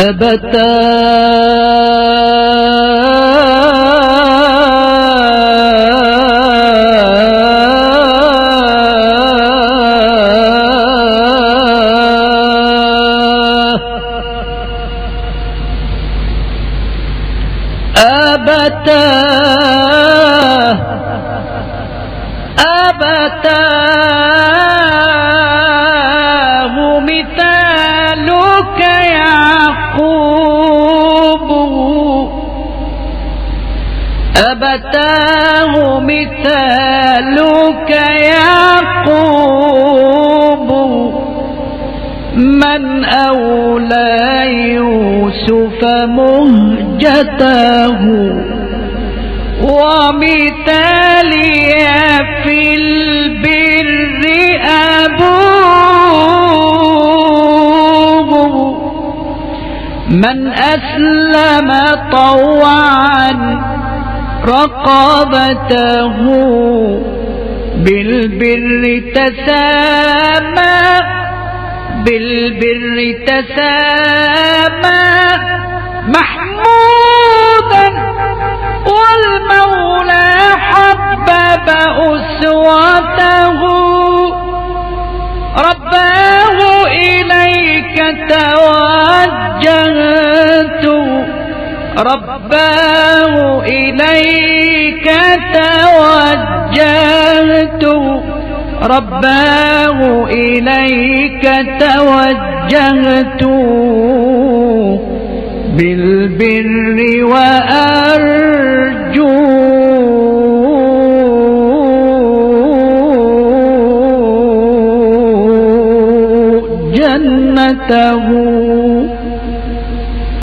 أبتا أبتاه أبتاه أبتاه مثالك يعقوب من أولى يوسف مهجته ومثالي في البر أبوه من أسلم طوعا رقبته بالبر تسامى بالبر تسامى محمودا والمولى حبب أسوته. رباه إليك توجهت رباه إليك رباه إليك توجهت بالبر وأرجو جنته